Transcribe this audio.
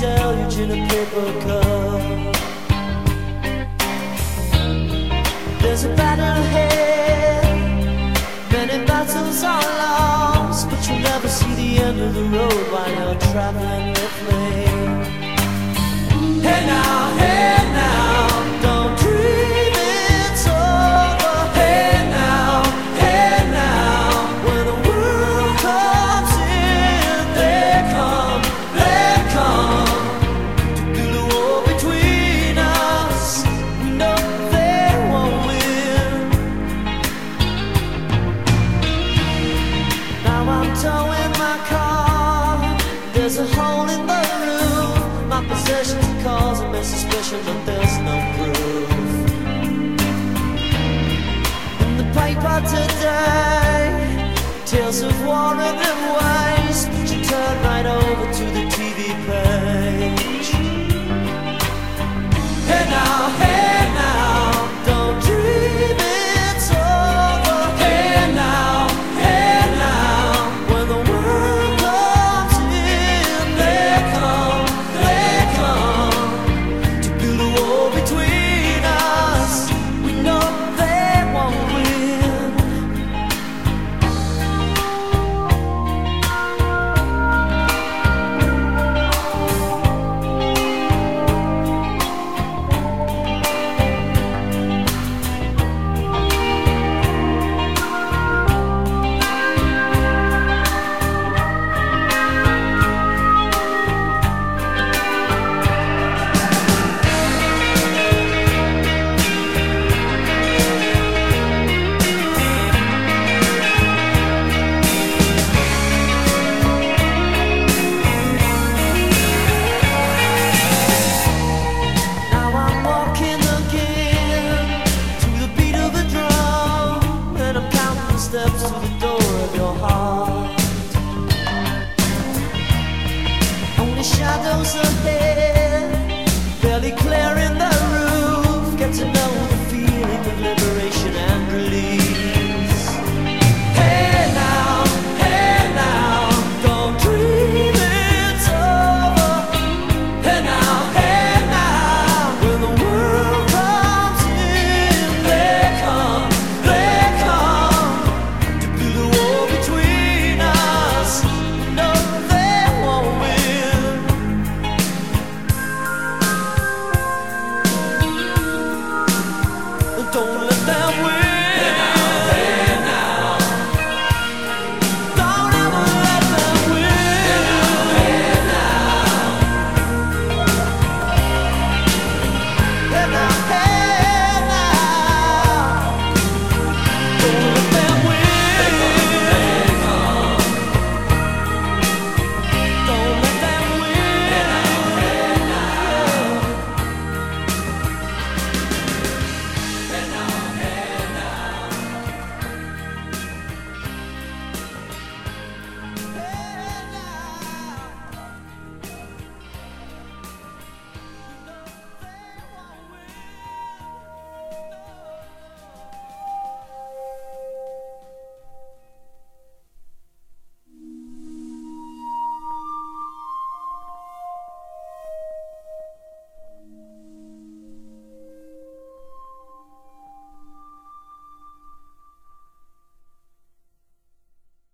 paper cup. There's a battle ahead, many battles are lost, but you'll never see the end of the road while you're traveling with me. Hey now, There's a hole in the roof. My possessions causing me suspicion, but there's no proof. In the paper today, tales of war everywhere.